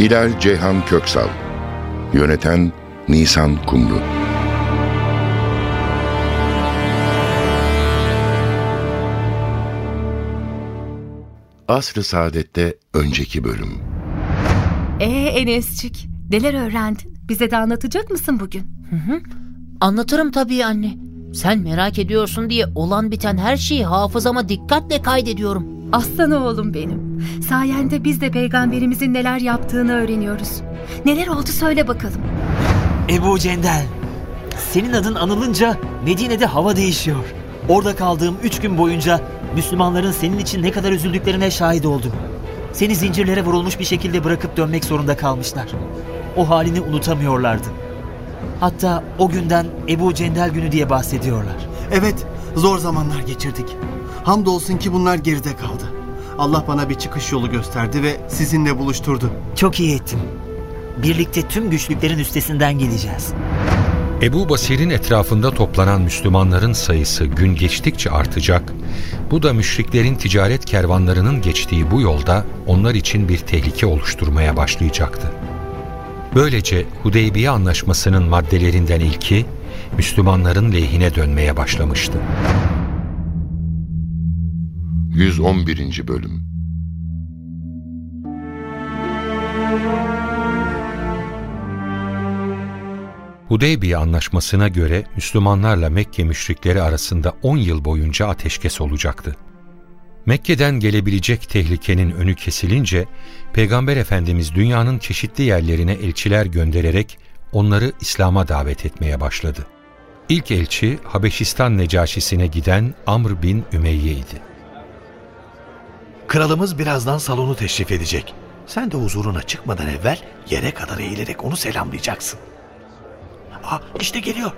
Hilal Ceyhan Köksal Yöneten Nisan Kumru Asr-ı Saadet'te önceki bölüm Ee Enes'cik, neler öğrendin? Bize de anlatacak mısın bugün? Anlatırım tabii anne. Sen merak ediyorsun diye olan biten her şeyi hafızama dikkatle kaydediyorum. Aslan oğlum benim. Sayende biz de peygamberimizin neler yaptığını öğreniyoruz. Neler oldu söyle bakalım. Ebu Cendel. Senin adın anılınca Medine'de hava değişiyor. Orada kaldığım üç gün boyunca Müslümanların senin için ne kadar üzüldüklerine şahit oldum. Seni zincirlere vurulmuş bir şekilde bırakıp dönmek zorunda kalmışlar. O halini unutamıyorlardı. Hatta o günden Ebu Cendel günü diye bahsediyorlar. Evet, zor zamanlar geçirdik. Hamdolsun ki bunlar geride kaldı. Allah bana bir çıkış yolu gösterdi ve sizinle buluşturdu. Çok iyi ettim. Birlikte tüm güçlüklerin üstesinden geleceğiz. Ebu Basir'in etrafında toplanan Müslümanların sayısı gün geçtikçe artacak, bu da müşriklerin ticaret kervanlarının geçtiği bu yolda onlar için bir tehlike oluşturmaya başlayacaktı. Böylece Hudeybiye Anlaşması'nın maddelerinden ilki, Müslümanların lehine dönmeye başlamıştı. 111. Bölüm Hudeybiye Anlaşması'na göre Müslümanlarla Mekke müşrikleri arasında 10 yıl boyunca ateşkes olacaktı. Mekke'den gelebilecek tehlikenin önü kesilince Peygamber Efendimiz dünyanın çeşitli yerlerine elçiler göndererek onları İslam'a davet etmeye başladı. İlk elçi Habeşistan Necaşisi'ne giden Amr bin Ümeyye idi. Kralımız birazdan salonu teşrif edecek. Sen de huzuruna çıkmadan evvel yere kadar eğilerek onu selamlayacaksın. Aa, işte geliyor.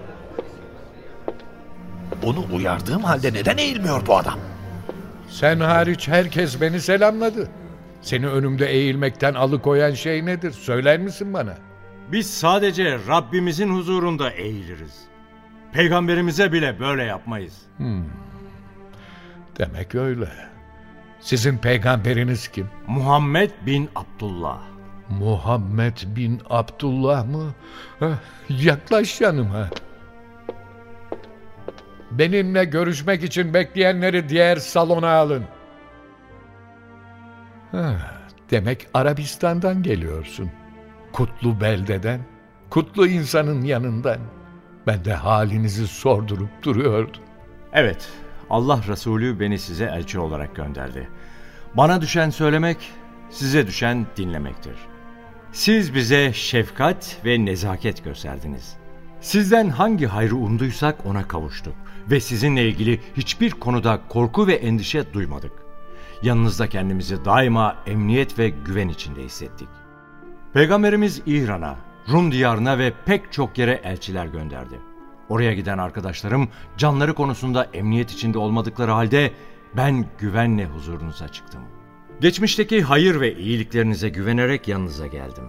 Onu uyardığım halde neden eğilmiyor bu adam? Sen hariç herkes beni selamladı. Seni önümde eğilmekten alıkoyan şey nedir? Söyler misin bana? Biz sadece Rabbimizin huzurunda eğiliriz. Peygamberimize bile böyle yapmayız. Demek öyle. Sizin peygamberiniz kim? Muhammed bin Abdullah. Muhammed bin Abdullah mı? Heh, yaklaş yanıma. Benimle görüşmek için bekleyenleri diğer salona alın. Heh, demek Arabistan'dan geliyorsun. Kutlu beldeden, kutlu insanın yanından. Ben de halinizi sordurup duruyordum. Evet, Allah Resulü beni size elçi olarak gönderdi. Bana düşen söylemek, size düşen dinlemektir. Siz bize şefkat ve nezaket gösterdiniz. Sizden hangi hayrı umduysak ona kavuştuk ve sizinle ilgili hiçbir konuda korku ve endişe duymadık. Yanınızda kendimizi daima emniyet ve güven içinde hissettik. Peygamberimiz İran'a, Rum diyarına ve pek çok yere elçiler gönderdi. Oraya giden arkadaşlarım canları konusunda emniyet içinde olmadıkları halde ben güvenle huzurunuza çıktım. Geçmişteki hayır ve iyiliklerinize güvenerek yanınıza geldim.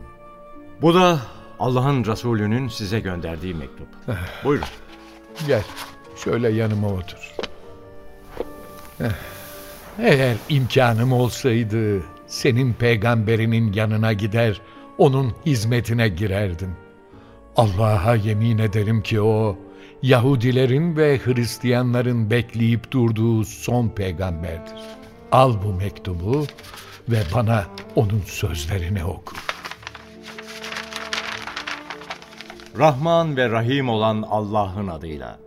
Bu da Allah'ın Resulü'nün size gönderdiği mektup. Buyurun. Gel, şöyle yanıma otur. Eh, Eğer imkanım olsaydı senin peygamberinin yanına gider, onun hizmetine girerdim. Allah'a yemin ederim ki o, Yahudilerin ve Hristiyanların bekleyip durduğu son peygamberdir. Al bu mektubu ve bana onun sözlerini oku. Rahman ve Rahim olan Allah'ın adıyla.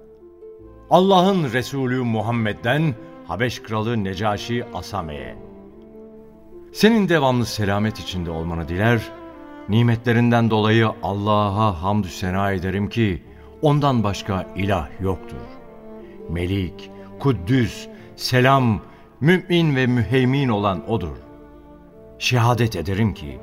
Allah'ın Resulü Muhammed'den Habeş Kralı Necaşi Asame'ye. Senin devamlı selamet içinde olmanı diler, nimetlerinden dolayı Allah'a hamdü sena ederim ki ondan başka ilah yoktur. Melik, Kuddüs, Selam, Mümin ve Müheymin olan O'dur. Şehadet ederim ki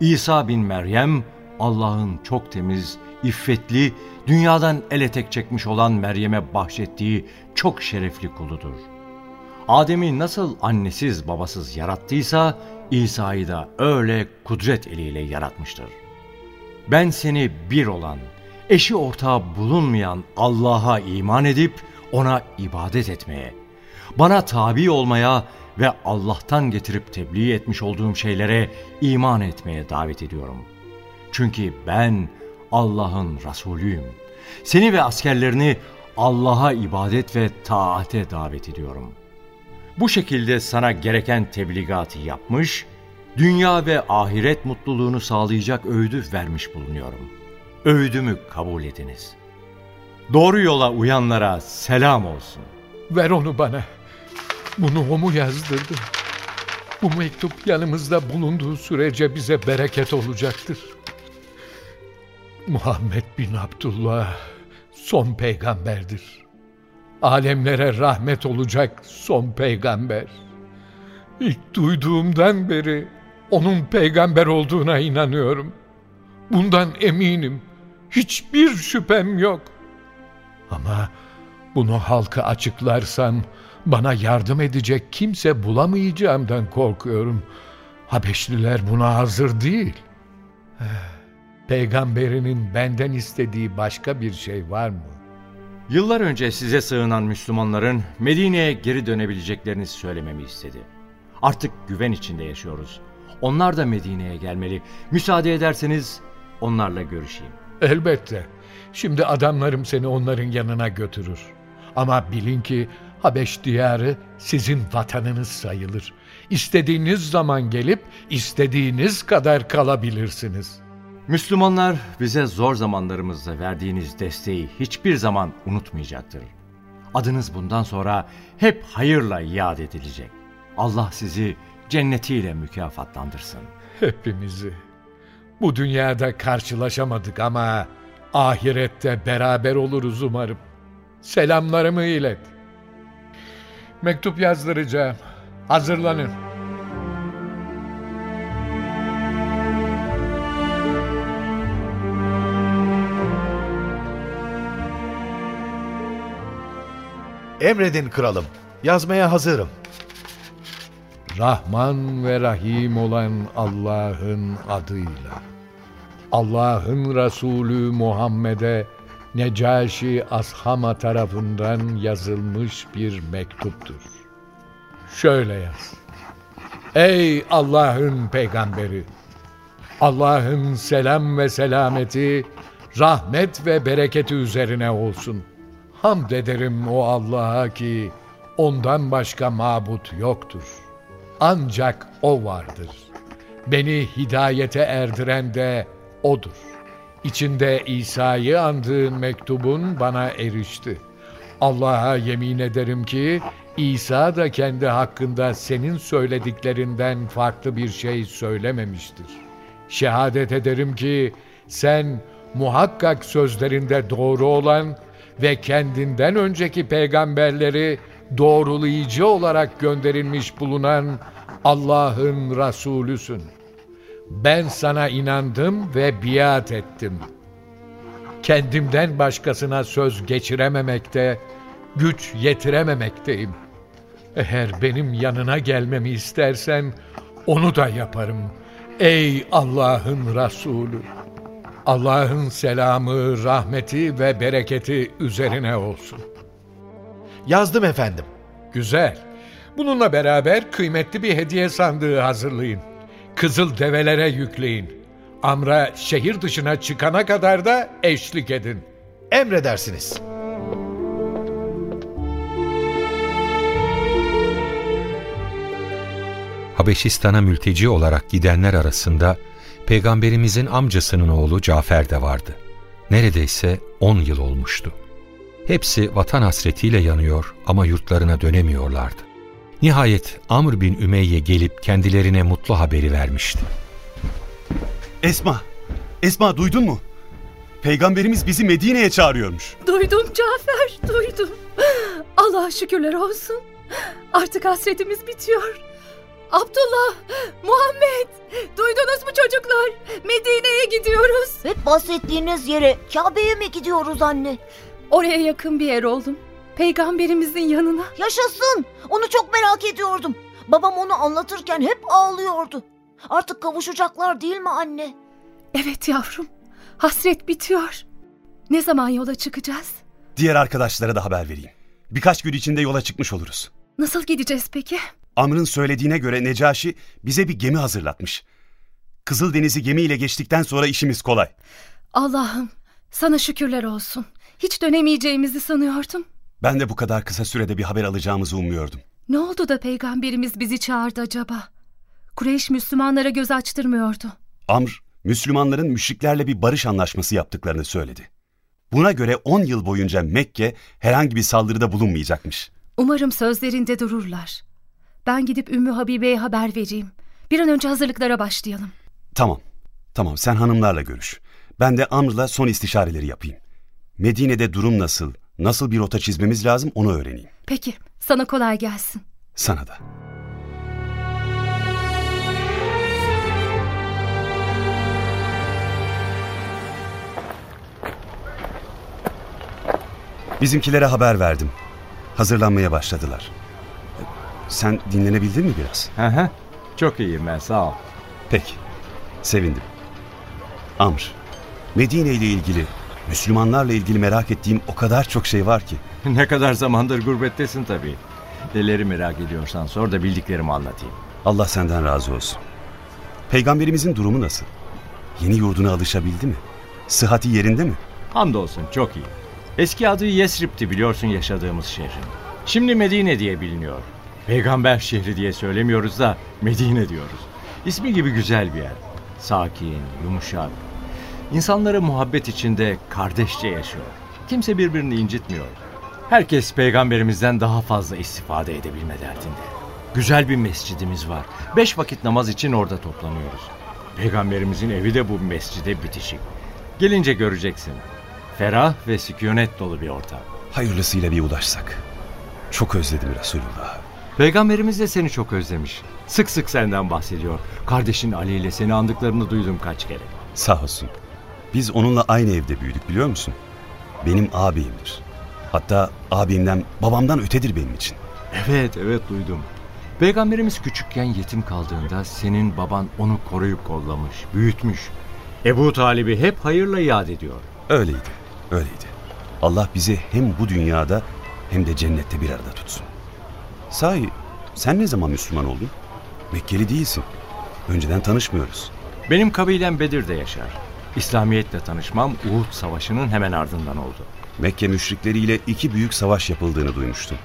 İsa bin Meryem Allah'ın çok temiz, iffetli, dünyadan ele tek çekmiş olan Meryem'e bahşettiği çok şerefli kuludur. Adem'i nasıl annesiz babasız yarattıysa İsa'yı da öyle kudret eliyle yaratmıştır. Ben seni bir olan, eşi ortağı bulunmayan Allah'a iman edip ona ibadet etmeye, bana tabi olmaya ve Allah'tan getirip tebliğ etmiş olduğum şeylere iman etmeye davet ediyorum. Çünkü ben Allah'ın Resulüyüm. Seni ve askerlerini Allah'a ibadet ve taate davet ediyorum. Bu şekilde sana gereken tebligatı yapmış, dünya ve ahiret mutluluğunu sağlayacak öğüdü vermiş bulunuyorum. Öğüdümü kabul ediniz. Doğru yola uyanlara selam olsun. Ver onu bana. Bunu o mu yazdırdı? Bu mektup yanımızda bulunduğu sürece bize bereket olacaktır. Muhammed bin Abdullah son peygamberdir. Alemlere rahmet olacak son peygamber. İlk duyduğumdan beri onun peygamber olduğuna inanıyorum. Bundan eminim. Hiçbir şüphem yok. Ama bunu halka açıklarsam bana yardım edecek kimse bulamayacağımdan korkuyorum. Habeşliler buna hazır değil. Peygamberinin benden istediği başka bir şey var mı? Yıllar önce size sığınan Müslümanların Medine'ye geri dönebileceklerini söylememi istedi. Artık güven içinde yaşıyoruz. Onlar da Medine'ye gelmeli. Müsaade ederseniz onlarla görüşeyim. Elbette. Şimdi adamlarım seni onların yanına götürür. Ama bilin ki Habeş diyarı sizin vatanınız sayılır. İstediğiniz zaman gelip istediğiniz kadar kalabilirsiniz. Müslümanlar bize zor zamanlarımızda verdiğiniz desteği hiçbir zaman unutmayacaktır. Adınız bundan sonra hep hayırla yad edilecek. Allah sizi cennetiyle mükafatlandırsın. Hepimizi. Bu dünyada karşılaşamadık ama ahirette beraber oluruz umarım. Selamlarımı ilet. Mektup yazdıracağım. Hazırlanın. Emredin kralım. Yazmaya hazırım. Rahman ve Rahim olan Allah'ın adıyla. Allah'ın Resulü Muhammed'e Necaşi Ashama tarafından yazılmış bir mektuptur. Şöyle yaz. Ey Allah'ın peygamberi! Allah'ın selam ve selameti, rahmet ve bereketi üzerine olsun. Hamd ederim o Allah'a ki ondan başka mabut yoktur. Ancak O vardır. Beni hidayete erdiren de O'dur. İçinde İsa'yı andığın mektubun bana erişti. Allah'a yemin ederim ki İsa da kendi hakkında senin söylediklerinden farklı bir şey söylememiştir. Şehadet ederim ki sen muhakkak sözlerinde doğru olan ve kendinden önceki peygamberleri doğrulayıcı olarak gönderilmiş bulunan Allah'ın Resulüsün. Ben sana inandım ve biat ettim. Kendimden başkasına söz geçirememekte, güç yetirememekteyim. Eğer benim yanına gelmemi istersen onu da yaparım. Ey Allah'ın Resulü! Allah'ın selamı, rahmeti ve bereketi üzerine olsun. Yazdım efendim. Güzel. Bununla beraber kıymetli bir hediye sandığı hazırlayın. Kızıl develere yükleyin. Amra şehir dışına çıkana kadar da eşlik edin. Emredersiniz. Habeşistan'a mülteci olarak gidenler arasında Peygamberimizin amcasının oğlu Cafer de vardı. Neredeyse 10 yıl olmuştu. Hepsi vatan hasretiyle yanıyor ama yurtlarına dönemiyorlardı. Nihayet Amr bin Ümeyye gelip kendilerine mutlu haberi vermişti. Esma, Esma duydun mu? Peygamberimiz bizi Medine'ye çağırıyormuş. Duydum Cafer, duydum. Allah'a şükürler olsun. Artık hasretimiz bitiyor. Abdullah, Muhammed, duydunuz mu çocuklar? Medine'ye gidiyoruz. Hep bahsettiğiniz yere Kabe'ye mi gidiyoruz anne? Oraya yakın bir yer oğlum. Peygamberimizin yanına. Yaşasın. Onu çok merak ediyordum. Babam onu anlatırken hep ağlıyordu. Artık kavuşacaklar değil mi anne? Evet yavrum. Hasret bitiyor. Ne zaman yola çıkacağız? Diğer arkadaşlara da haber vereyim. Birkaç gün içinde yola çıkmış oluruz. Nasıl gideceğiz peki? Amr'ın söylediğine göre Necaşi bize bir gemi hazırlatmış. Kızıldeniz'i gemiyle geçtikten sonra işimiz kolay. Allah'ım sana şükürler olsun. Hiç dönemeyeceğimizi sanıyordum. Ben de bu kadar kısa sürede bir haber alacağımızı ummuyordum. Ne oldu da peygamberimiz bizi çağırdı acaba? Kureyş Müslümanlara göz açtırmıyordu. Amr, Müslümanların müşriklerle bir barış anlaşması yaptıklarını söyledi. Buna göre 10 yıl boyunca Mekke herhangi bir saldırıda bulunmayacakmış. Umarım sözlerinde dururlar. Ben gidip Ümmü Habibe'ye haber vereyim. Bir an önce hazırlıklara başlayalım. Tamam, tamam sen hanımlarla görüş. Ben de Amr'la son istişareleri yapayım. Medine'de durum nasıl, nasıl bir rota çizmemiz lazım onu öğreneyim. Peki, sana kolay gelsin. Sana da. Bizimkilere haber verdim. Hazırlanmaya başladılar. Sen dinlenebildin mi biraz? Hı hı. Çok iyiyim ben sağ ol. Peki. Sevindim. Amr, Medine ile ilgili, Müslümanlarla ilgili merak ettiğim o kadar çok şey var ki. ne kadar zamandır gurbettesin tabii. Neleri merak ediyorsan sor da bildiklerimi anlatayım. Allah senden razı olsun. Peygamberimizin durumu nasıl? Yeni yurduna alışabildi mi? Sıhhati yerinde mi? Hamdolsun çok iyi. Eski adı Yesrib'ti biliyorsun yaşadığımız şehrin. Şimdi Medine diye biliniyor. Peygamber şehri diye söylemiyoruz da Medine diyoruz. İsmi gibi güzel bir yer. Sakin, yumuşak. İnsanları muhabbet içinde kardeşçe yaşıyor. Kimse birbirini incitmiyor. Herkes peygamberimizden daha fazla istifade edebilme derdinde. Güzel bir mescidimiz var. Beş vakit namaz için orada toplanıyoruz. Peygamberimizin evi de bu mescide bitişik. Gelince göreceksin. Ferah ve sükunet dolu bir ortam. Hayırlısıyla bir ulaşsak. Çok özledim Resulullah. Peygamberimiz de seni çok özlemiş. Sık sık senden bahsediyor. Kardeşin Ali ile seni andıklarını duydum kaç kere. Sağ olsun. Biz onunla aynı evde büyüdük biliyor musun? Benim ağabeyimdir. Hatta abimden, babamdan ötedir benim için. Evet, evet duydum. Peygamberimiz küçükken yetim kaldığında senin baban onu koruyup kollamış, büyütmüş. Ebu Talib'i hep hayırla yad ediyor. Öyleydi, öyleydi. Allah bizi hem bu dünyada hem de cennette bir arada tutsun. Sahi sen ne zaman Müslüman oldun? Mekkeli değilsin. Önceden tanışmıyoruz. Benim kabilem Bedir'de yaşar. İslamiyetle tanışmam Uhud Savaşı'nın hemen ardından oldu. Mekke müşrikleriyle iki büyük savaş yapıldığını duymuştum.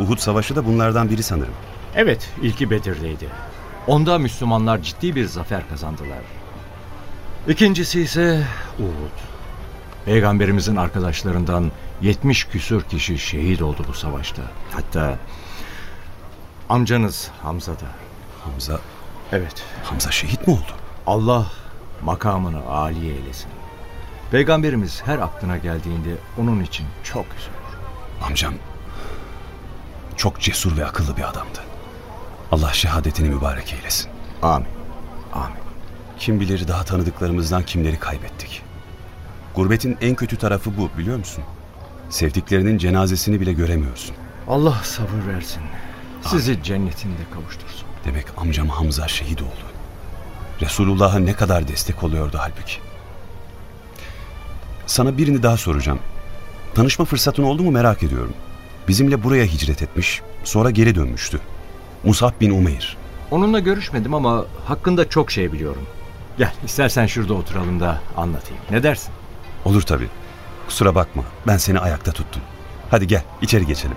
Uhud Savaşı da bunlardan biri sanırım. Evet, ilki Bedir'deydi. Onda Müslümanlar ciddi bir zafer kazandılar. İkincisi ise Uhud. Peygamberimizin arkadaşlarından 70 küsur kişi şehit oldu bu savaşta. Hatta amcanız Hamza da. Hamza, Evet, Hamza şehit mi oldu? Allah makamını âli eylesin. Peygamberimiz her aklına geldiğinde onun için çok üzülür. Amcam çok cesur ve akıllı bir adamdı. Allah şehadetini mübarek eylesin. Amin. Amin. Kim bilir daha tanıdıklarımızdan kimleri kaybettik. Gurbetin en kötü tarafı bu biliyor musun? Sevdiklerinin cenazesini bile göremiyorsun. Allah sabır versin. Sizi cennetinde kavuştursun. Demek amcam Hamza şehit oldu. Resulullah'a ne kadar destek oluyordu halbuki. Sana birini daha soracağım. Tanışma fırsatın oldu mu merak ediyorum. Bizimle buraya hicret etmiş, sonra geri dönmüştü. Musab bin Umeyr. Onunla görüşmedim ama hakkında çok şey biliyorum. Gel istersen şurada oturalım da anlatayım. Ne dersin? Olur tabii. Kusura bakma, ben seni ayakta tuttum. Hadi gel, içeri geçelim.